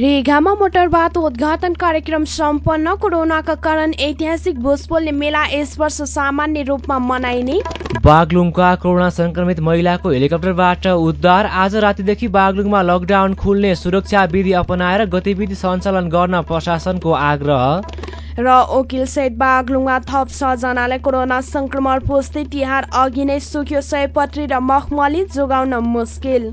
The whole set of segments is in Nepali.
रेगामा मोटर बाटो उद्घाटन कार्यक्रम सम्पन्न। कोरोनाका कारण ऐतिहासिक भोजपोल्ने मेला यस वर्ष सामान्य रूपमा मनाइने। बागलुङका कोरोना संक्रमित महिलाको हेलिकप्टरबाट उद्धार। आज रातिदेखि बागलुङमा लकडाउन खुल्ने सुरक्षा विधि अपनाएर गतिविधि सञ्चालन गर्न प्रशासनको आग्रह। र वकिल सहित बागलुङमा थप छजनालाई कोरोना संक्रमण पुष्टि तिहार अघि नै सुक्यो सयपत्री र मखमली जोगाउन मुस्किल।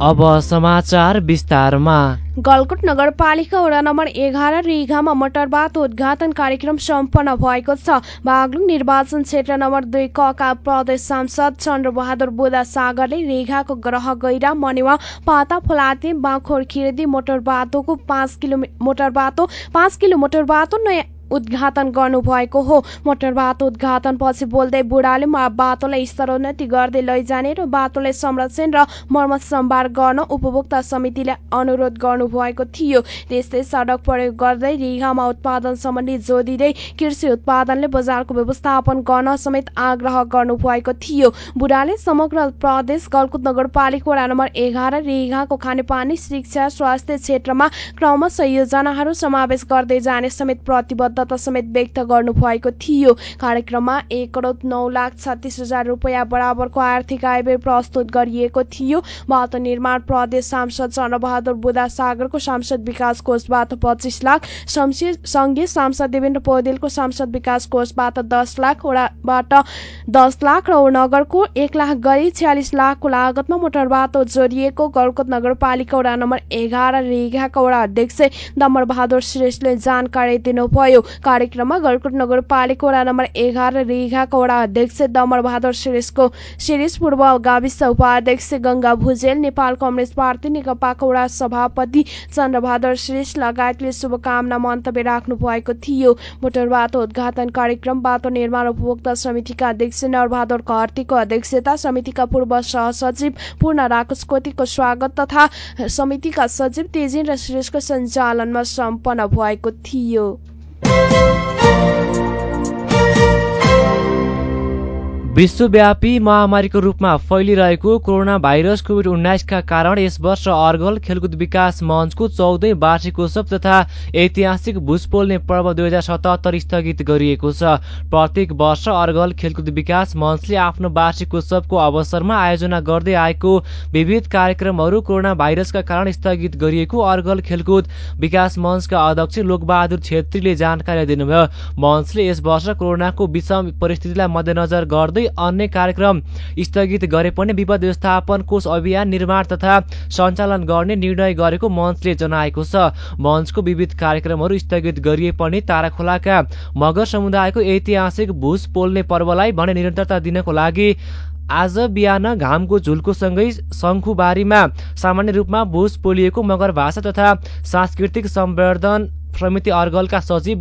अब समाचार विस्तारमा। गलकुट नगरपालिका वडा नम्बर एघार रिघामा मोटर बाटो उद्घाटन कार्यक्रम सम्पन्न भएको छ। बागलुङ निर्वाचन क्षेत्र नम्बर दुई कका प्रदेश सांसद चन्द्रबहादुर बुदा सागरले रेघाको ग्रह गैरा मनेवा पाता फलाते बाँखोर खिर्दी मोटर बाटोको पाँच किलो मोटर बाटो पाँच किलो मोटर बाटो नयाँ उद्घाटन गर्नुभएको हो। मोटर बाटो उद्घाटन पछि बोल्दै बुढाले बाटोलाई स्तरोन्नति गर्दै लैजाने र बाटोलाई संरक्षण र मर्मत सम्भार गर्न उपभोक्ता समितिले अनुरोध गर्नुभएको थियो। त्यस्तै सडक प्रयोग गर्दै रिघामा उत्पादन सम्बन्धी जोडिँदै कृषि उत्पादनले बजारको व्यवस्थापन गर्न समेत आग्रह गर्नुभएको थियो। बुढाले समग्र प्रदेश गलकुट नगरपालिका वडा नम्बर एघार रिघाको खानेपानी शिक्षा स्वास्थ्य क्षेत्रमा क्रमशः योजनाहरू समावेश गर्दै जाने समेत प्रतिबद्ध प्रतिबद्धता समेत व्यक्त गर्नुभएको थियो। कार्यक्रममा एक करोड नौ लाख छत्तिस हजार रुपियाँ बराबरको आर्थिक आय प्रस्तुत गरिएको थियो। बाटो निर्माण प्रदेश सांसद चन्द्रबहादुर बुदा सागरको सांसद विकास कोषबाट पच्चिस लाख सङ्घीय सांसद देवेन्द्र पौडेलको सांसद विकास कोषबाट दस लाख वडाबाट दस लाख र नगरको एक लाख गरी छ्यालिस लाखको लागतमा मोटर बाटो जोडिएको गलकोट नगरपालिका वडा नम्बर एघार रेघाका वडा अध्यक्ष दमर बहादुर श्रेष्ठले जानकारी दिनुभयो। कार्यक्रममा गलकुट नगरपालिका वडा नम्बर एघार रिघाका वडा अध्यक्ष दमर बहादुर शिरिसको शिरिस पूर्व गाविस उपाध्यक्ष गङ्गा भुजेल नेपाल कम्युनिस्ट पार्टी नेकपाका वडा सभापति चन्द्रबहादुर श्रेष्ठ लगायतले शुभकामना मन्तव्य राख्नु भएको थियो। मोटर बाटो उद्घाटन कार्यक्रम बाटो निर्माण उपभोक्ता समितिका अध्यक्ष नरबहादुर घरतीको अध्यक्षता समितिका पूर्व सहसचिव पूर्ण राकुसकोटीको स्वागत तथा समितिका सचिव तेजिन र श्रेष्ठको सञ्चालनमा सम्पन्न भएको थियो। Thank you. विश्वव्यापी महामारीको रूपमा फैलिरहेको कोरोना भाइरस कोभिड उन्नाइसका कारण यस वर्ष अर्गल खेलकुद विकास मञ्चको चौधै वार्षिकोत्सव तथा ऐतिहासिक भुसपोल्ने पर्व दुई हजार सतहत्तर स्थगित गरिएको छ। प्रत्येक वर्ष अर्गल खेलकुद विकास मञ्चले आफ्नो वार्षिकोत्सवको अवसरमा आयोजना गर्दै आएको विविध कार्यक्रमहरू कोरोना भाइरसका कारण स्थगित गरिएको अर्गल खेलकुद विकास मञ्चका अध्यक्ष लोकबहादुर छेत्रीले जानकारी दिनुभयो। मञ्चले यस वर्ष कोरोनाको विषम परिस्थितिलाई मध्यनजर गर्दै अन्य कार्यक्रम स्थगित गरे पनि विपद व्यवस्थापन कोष अभियान निर्माण तथा सञ्चालन गर्ने निर्णय गरेको मञ्चले जनाएको छ। मञ्चको विविध कार्यक्रमहरू स्थगित गरिए पनि ताराखोलाका मगर समुदायको ऐतिहासिक भुस पोल्ने पर्वलाई भने निरन्तरता दिनको लागि आज बिहान घामको झुल्कोसँगै शङ्खुबारीमा सामान्य रूपमा भुस पोलिएको मगर भाषा तथा सांस्कृतिक सम्वर्धन समिति अर्गलका सचिव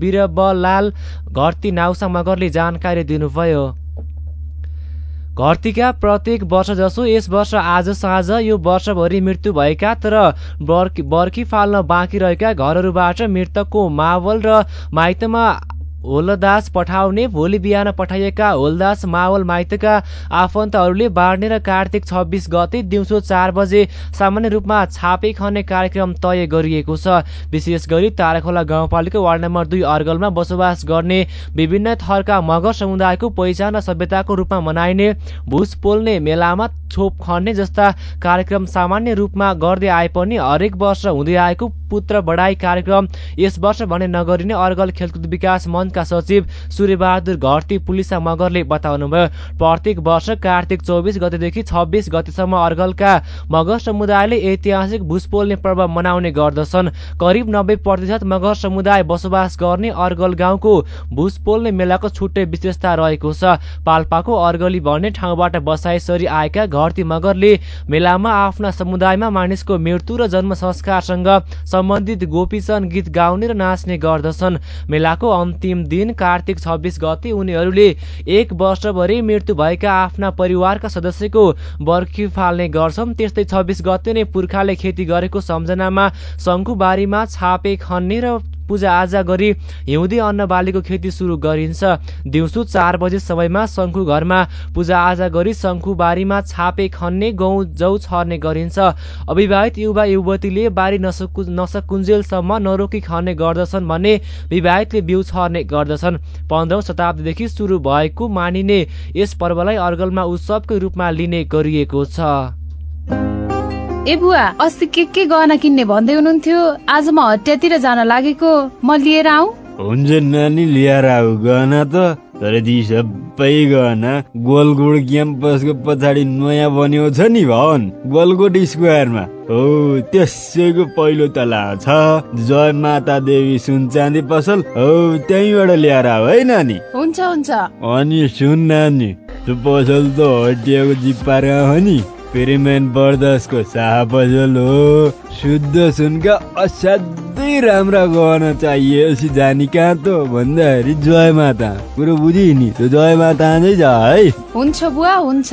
बिरबलाल घरती नाउसा मगरले जानकारी दिनुभयो। घरतीका प्रत्येक वर्ष जसो यस वर्ष आज साँझ यो वर्षभरि मृत्यु भएका तर बर्की बर्खी फाल्न बाँकी रहेका घरहरूबाट मृतकको मावल र माइतमा होलदास पठाउने भोलि बिहान पठाइएका होलदास मावल माइतका आफन्तहरूले बाँड्ने र कार्तिक छब्बिस गते दिउँसो चार बजे सामान्य रूपमा छापे खन्ने कार्यक्रम तय गरिएको छ। विशेष गरी ताराखोला गाउँपालिका वार्ड नम्बर दुई अर्गलमा बसोबास गर्ने विभिन्न थरका मगर समुदायको पहिचान र सभ्यताको रूपमा मनाइने भुस पोल्ने मेलामा छोप खन्ने जस्ता कार्यक्रम सामान्य रूपमा गर्दै आए पनि हरेक वर्ष हुँदै आएको पुत्र बढाई कार्यक्रम यस वर्ष भने नगरिने अर्गल खेलकुद विकास मञ्चका सचिव सूर्यबहादुर घरती पुलिसा मगरले बताउनुभयो प्रत्येक वर्ष कार्तिक चौबिस गतेदेखि छब्बिस गतेसम्म अर्गलका मगर समुदायले ऐतिहासिक भुसपोल्ने पर्व मनाउने गर्दछन्। करिब नब्बे प्रतिशत मगर समुदाय बसोबास गर्ने अर्गल गाउँको भुसपोल्ने मेलाको छुट्टै विशेषता रहेको छ। पाल्पाको अर्गली भन्ने ठाउँबाट बसाइसरी आएका घरती मगरले मेलामा आफ्ना समुदायमा मानिसको मृत्यु र जन्म संस्कारसँग सम्बन्धित गोपीचन गीत गाउने र नाच्ने गर्दछन्। मेलाको अन्तिम दिन कार्तिक छब्बिस गते उनीहरूले एक वर्षभरि मृत्यु भएका आफ्ना परिवारका सदस्यको बर्खी फाल्ने गर्छन्। त्यस्तै छब्बिस गते नै पुर्खाले खेती गरेको सम्झनामा शङ्कुबारीमा छापे खन्ने र पूजाआजा गरी हिउँदी अन्न बालीको खेती सुरु गरिन्छ। दिउँसो चार बजे समयमा शङ्खु घरमा पूजाआजा गरी शङ्खुबारीमा छापे खन्ने गहुँ जौ छर्ने गरिन्छ। अविवाहित युवा युवतीले बारी नसकु नसकुन्जेलसम्म नरोकी खन्ने गर्दछन् भने विवाहितले बिउ छर्ने गर्दछन्। पन्ध्रौँ शताब्दीदेखि सुरु भएको मानिने यस पर्वलाई अर्गलमा उत्सवकै रूपमा लिने गरिएको छ। ए बुवा अस्ति के के गहना किन्ने भन्दै हुनुहुन्थ्यो? आज म हटियातिर जान लागेको। म लिएर आऊ। हुन्छ नानी लिएर आऊ। गहना त तर ती सबै गहना गोलगोड क्याम्पसको पछाडि नयाँ बन्यो छ नि भवन गोलगोड स्क्वायरमा। हो त्यसैको पहिलो तला छ। जय माता देवी सुन चाँदी पसल। हो त्यहीँबाट ल्याएर आऊ है नानी। हुन्छ हुन्छ। अनि सुन नानी त्यो पसल त हटियाको जिप्पारा हो नि। पेरिमेन बर्दसको शाह पसल हो शुद्ध सुनका असाध्यै राम्रा गहना चाहिएपछि जानी कहाँ त भन्दाखेरि जय माता। कुरो बुझि नि त्यो जय माता है। हुन्छ बुवा हुन्छ।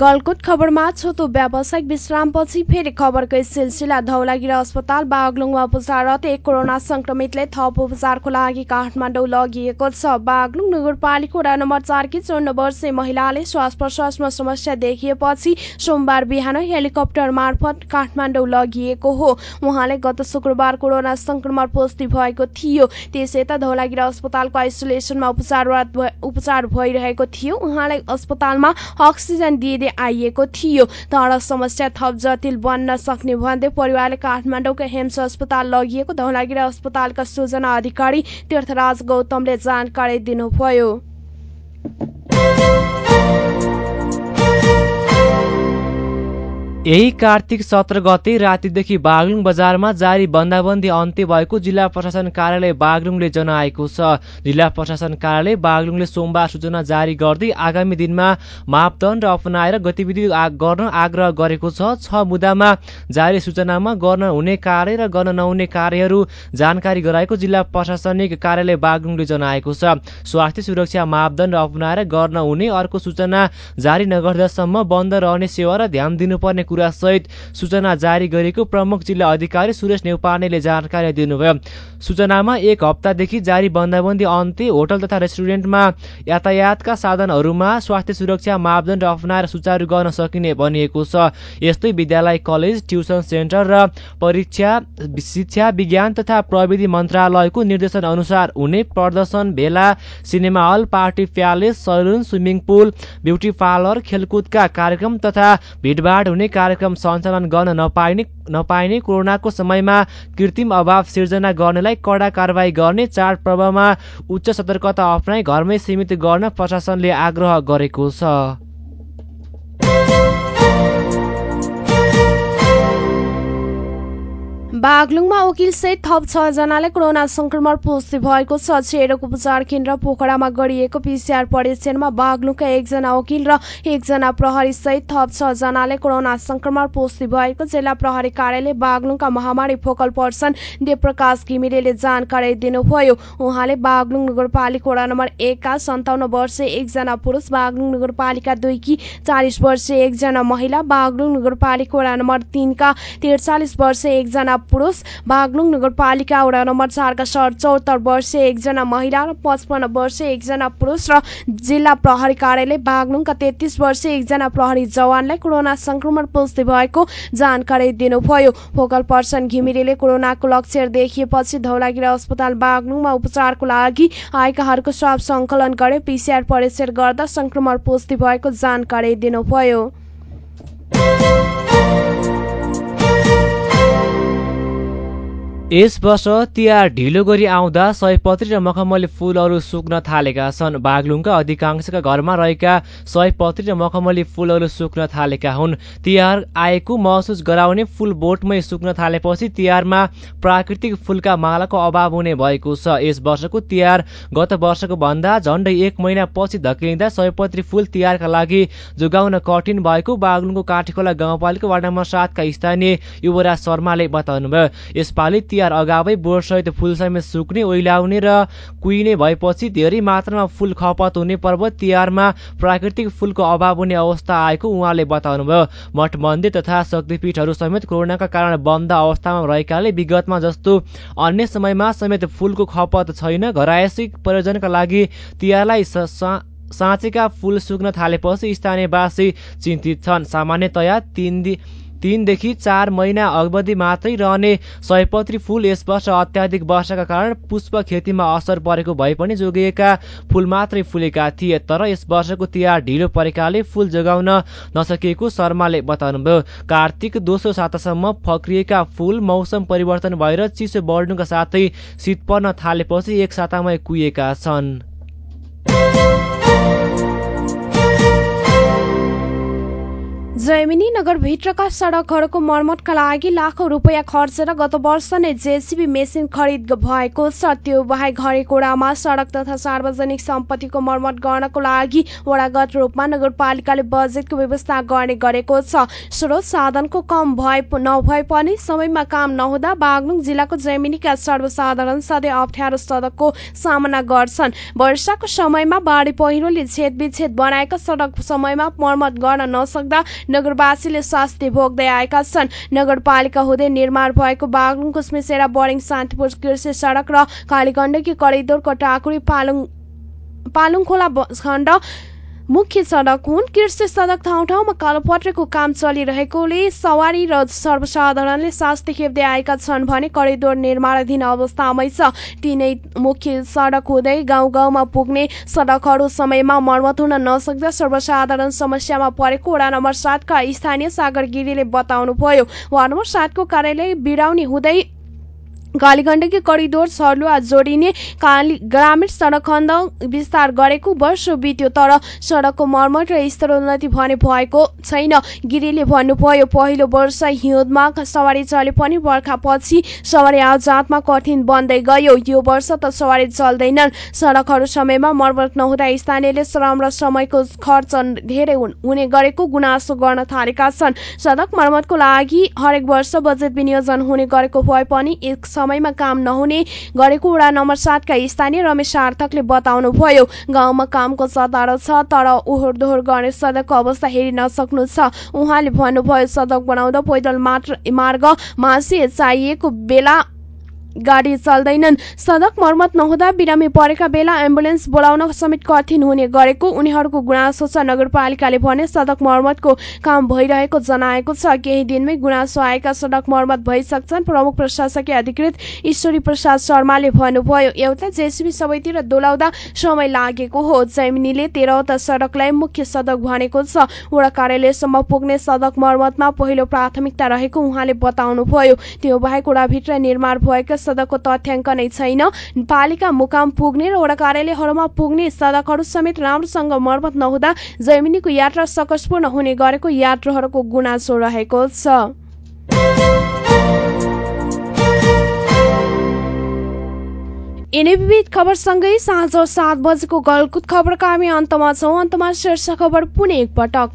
गलकुट खबरमा छोटो व्यावसायिक विश्रामपछि फेरि खबरकै सिलसिला धौलागिरा अस्पताल बागलुङमा उपचाररत एक कोरोना संक्रमितले थप उपचारको लागि काठमाडौँ लगिएको छ। बागलुङ नगरपालिका वडा नम्बर चारकी चौन्न वर्षीय महिलाले श्वास प्रश्वासमा समस्या देखिएपछि सोमबार बिहान हेलिकप्टर मार्फत काठमाडौँ लगिएको हो। उहाँले गत शुक्रबार कोरोना संक्रमण पुष्टि भएको थियो। त्यस यता धौलागिरा अस्पतालको आइसोलेसनमा उपचाररत उपचार भइरहेको थियो। उहाँलाई अस्पतालमा अक्सिजन आइएको थियो। तर समस्या थप जटिल बन्न सक्ने भन्दै परिवारले काठमाडौँको हेम्स अस्पताल लगिएको धौलागिरा अस्पतालका सूचना अधिकारी तीर्थराज गौतमले जानकारी दिनुभयो। यही कार्तिक सत्र गते रातिदेखि बागलुङ बजारमा जारी बन्दाबन्दी अन्त्य भएको जिल्ला प्रशासन कार्यालय बागलुङले जनाएको छ। जिल्ला प्रशासन कार्यालय बागलुङले सोमबार सूचना जारी गर्दै आगामी दिनमा मापदण्ड अपनाएर गतिविधि गर्न आग्रह गरेको छ। छ मुद्दामा जारी सूचनामा गर्न हुने कार्य र गर्न नहुने कार्यहरू जानकारी गराएको जिल्ला प्रशासनिक कार्यालय बागलुङले जनाएको छ। स्वास्थ्य सुरक्षा मापदण्ड अपनाएर गर्न हुने अर्को सूचना जारी नगर्दासम्म बन्द रहने सेवा र ध्यान दिनुपर्ने कुरासहित सूचना जारी गरेको प्रमुख जिल्ला अधिकारी सुरेश नेउपानेले जानकारी दिनुभयो। सूचनामा एक हप्तादेखि जारी बन्दाबन्दी अन्त्य होटल तथा रेस्टुरेन्टमा यातायातका साधनहरूमा स्वास्थ्य सुरक्षा मापदण्ड अप्नाएर सुचारू गर्न सकिने भनिएको छ। यस्तै विद्यालय कलेज ट्युसन सेन्टर र परीक्षा शिक्षा विज्ञान तथा प्रविधि मन्त्रालयको निर्देशन अनुसार हुने प्रदर्शन भेला cinema hall party palace salon swimming pool beauty parlour खेलकुदका कार्यक्रम तथा भिडभाड हुने कार्यक्रम सञ्चालन गर्न नपाइने नपाइने कोरोनाको समयमा कृत्रिम अभाव सिर्जना गर्नेलाई कडा कारवाही गर्ने चाडपर्वमा उच्च सतर्कता अप्नाई घरमै सीमित गर्न प्रशासनले आग्रह गरेको छ। बागलुङमा वकिल सहित थप छजनाले कोरोना संक्रमण पुष्टि भएको छ। छेरक उपचार केन्द्र पोखरामा गरिएको पिसिआर परीक्षणमा बागलुङका एकजना वकिल र एकजना प्रहरी सहित थप छजनाले कोरोना संक्रमण पुष्टि भएको जिल्ला प्रहरी कार्यालय बागलुङका महामारी फोकल पर्सन देवप्रकाश घिमिरेले जानकारी दिनुभयो। उहाँले बागलुङ नगरपालिका वडा नम्बर एकका सन्ताउन्न वर्षीय एकजना पुरुष बागलुङ नगरपालिका दुईकी चालिस वर्षीय एकजना महिला बागलुङ नगरपालिका वडा नम्बर तिनका त्रिचालिस वर्षीय एकजना पुरुष बागलुङ नगरपालिका वडा नम्बर चारका चौहत्तर वर्षीय एकजना महिला र पचपन्न वर्षीय एकजना पुरुष र जिल्ला प्रहरी कार्यालय बागलुङका तेत्तिस वर्षीय एकजना प्रहरी जवानलाई कोरोना संक्रमण पुष्टि भएको जानकारी दिनुभयो। फोकल पर्सन घिमिरेले कोरोनाको लक्षण देखिएपछि धौलागिरा अस्पताल बागलुङमा उपचारको लागि आएकाहरूको स्वाब सङ्कलन गरे पिसिआर परीक्षण गर्दा संक्रमण पुष्टि भएको जानकारी दिनुभयो। यस वर्ष तिहार ढिलो गरी आउँदा सयपत्री र मखमली फुलहरू सुक्न थालेका छन्। बागलुङका अधिकांशका घरमा रहेका सयपत्री र मखमली फुलहरू सुक्न थालेका हुन्। तिहार आएको महसुस गराउने फुल बोटमै सुक्न थालेपछि तिहारमा प्राकृतिक फुलका मालाको अभाव हुने भएको छ। यस वर्षको तिहार गत वर्षको भन्दा झण्डै एक महिना पछि धकिँदा सयपत्री फुल तिहारका लागि जोगाउन कठिन भएको बागलुङको काठीखोला गाउँपालिका वार्ड नम्बर सातका स्थानीय युवराज शर्माले बताउनुभयो। यसपालि तिहार अगावै बोर्डसहित फुलसमेत सुक्ने ओइलाउने र कुहिने भएपछि धेरै मात्रामा फुल खपत हुने पर्व तिहारमा प्राकृतिक फुलको अभाव हुने अवस्था आएको उहाँले बताउनुभयो। मठ मन्दिर तथा शक्तिपीठहरू समेत कोरोनाका कारण बन्द अवस्थामा रहेकाले विगतमा जस्तो अन्य समयमा समेत फुलको खपत छैन। घरायसी प्रयोजनका लागि तिहारलाई साँचेका फुल सुक्न थालेपछि स्थानीयवासी चिन्तित छन्। सामान्यतया तीन तीनदेखि चार महिना अवधि मात्रै रहने सयपत्री फुल यस वर्ष अत्याधिक वर्षाका कारण पुष्प खेतीमा असर परेको भए पनि जोगिएका फुल मात्रै फुलेका थिए तर यस वर्षको तिहार ढिलो परेकाले फुल जोगाउन नसकिएको शर्माले बताउनुभयो। कार्तिक दोस्रो सातासम्म फक्रिएका फुल मौसम परिवर्तन भएर चिसो बढ्नुका साथै शीत पर्न थालेपछि एक सातामै कुहिएका छन्। जैमिनी नगरभित्रका सडकहरूको मर्मतका लागि लाखौं रुपियाँ खर्चेर गत वर्ष नै जेसिबी मेसिन खरिद भएको छ। त्यो बाहेक हरेक वडामा सडक तथा सार्वजनिक सम्पत्तिको मर्मत गर्नको लागि वडागत रूपमा नगरपालिकाले बजेटको व्यवस्था गर्ने गरेको छ। स्रोत साधनको कम भए नभए पनि समयमा काम नहुँदा बागलुङ जिल्लाको जैमिनीका सर्वसाधारण सधैँ अप्ठ्यारो सडकको सामना गर्छन्। वर्षाको समयमा बाढी पहिरोले छेदविच्छेद बनाएका सडक समयमा मर्मत गर्न नसक्दा नगरवासीले शास्ति भोग्दै आएका छन्। नगरपालिका हुँदै निर्माण भएको बागलुङ कुसमिसेरा बरिङ शान्तिपुर कृषि सडक र कालीगण्डकी करिडोरको टाकुरी पालुङ पालुङ खोला खण्ड मुख्य सडक हुन्। कृषि सडक ठाउँ ठाउँमा कालोपत्रेको काम चलिरहेकोले सवारी र सर्वसाधारणले शास्ति खेप्दै आएका छन् भने करिडोर निर्माणाधीन अवस्थामै छ। तिनै मुख्य सडक हुँदै गाउँ गाउँमा पुग्ने सडकहरू समयमा मर्मत हुन नसक्दा सर्वसाधारण समस्यामा परेको वडा नम्बर सातका स्थानीय सागर गिरीले बताउनुभयो। वार्ड नम्बर सातको कार्यालय बिराउने हुँदै कालीगण्डकी करिडोर सर्लुवा जोडिने काली ग्रामीण सडक खण्ड विस्तार गरेको वर्ष बित्यो तर सडकको मर्मत र स्तरोन्नति भने भएको छैन। गिरीले भन्नुभयो पहिलो वर्ष हिउँदमा सवारी चले पनि बर्खापछि सवारी आवजातमा कठिन बन्दै गयो। यो वर्ष त सवारी चल्दैनन्। सडकहरू समयमा मर्मत नहुँदा स्थानीयले श्रम र समयको खर्च धेरै हुने गरेको गुनासो गर्न थालेका छन्। सडक मर्मतको लागि हरेक वर्ष बजेट विनियोजन हुने गरेको भए पनि एक समयमा काम नहुने गरेको वडा नम्बर सातका स्थानीय रमेश सार्थकले बताउनुभयो। गाउँमा कामको चतारो छ तर ओहोर दोहोर गर्ने सडकको अवस्था हेरि नसक्नु छ। उहाँले भन्नुभयो सडक बनाउँदा पैदल मात्र मार्ग मासे चाहिएको बेला गाडी चल्दैनन्। सडक मर्मत नहुँदा बिरामी परेका बेला एम्बुलेन्स बोलाउन समेत कठिन हुने गरेको उनीहरूको गुनासो छ। नगरपालिकाले भने सडक मर्मतको काम भइरहेको जनाएको छ। केही दिनमै गुनासो आएका सडक मर्मत भइसक्छन्। प्रमुख प्रशासकीय अधिकृत ईश्वरी प्रसाद शर्माले भन्नुभयो एउटा जेसिबी सबैतिर डोलाउँदा समय लागेको हो। जैमिनीले तेह्रवटा सडकलाई मुख्य सडक भनेको छ। वडा कार्यालयसम्म पुग्ने सडक मर्मतमा पहिलो प्राथमिकता रहेको उहाँले बताउनुभयो। त्यो बाहेक वडाभित्र निर्माण भएका सडकको तथ्याङ्क नै छैन। पालिका मुकाम पुग्ने र वडा कार्यालयहरूमा पुग्ने सडकहरू समेत राम्रोसँग मर्मत नहुँदा जैमिनीको यात्रा सकसपूर्ण हुने गरेको यात्रुहरूको गुनासो रहेको छ। यिनै विविध खबरसँगै साँझ सात बजेको गलकुत खबरका हामी अन्तमा छौँ। अन्तमा शीर्ष खबर पुनः एकपटक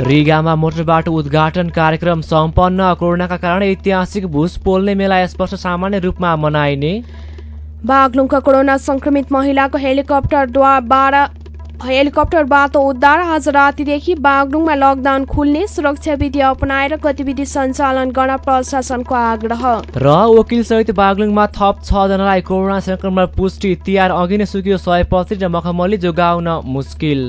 रिगामा मोटर बाटो उद्घाटन कार्यक्रम सम्पन्न। कोरोनाका कारण ऐतिहासिक भूसपोल्ने मेला यस वर्ष सामान्य रूपमा मनाइने। बागलुङका कोरोना संक्रमित महिलाको हेलिकप्टरद्वारा हेलिकप्टरबाट उद्धार आज रातिदेखि बागलुङमा लकडाउन खुल्ने सुरक्षा विधि अपनाएर गतिविधि सञ्चालन गर्न प्रशासनको आग्रह। र वकिल सहित बागलुङमा थप छजनालाई कोरोना संक्रमण पुष्टि तिहार अघि नै सुकियो सयपत्री र मखमली जोगाउन मुस्किल।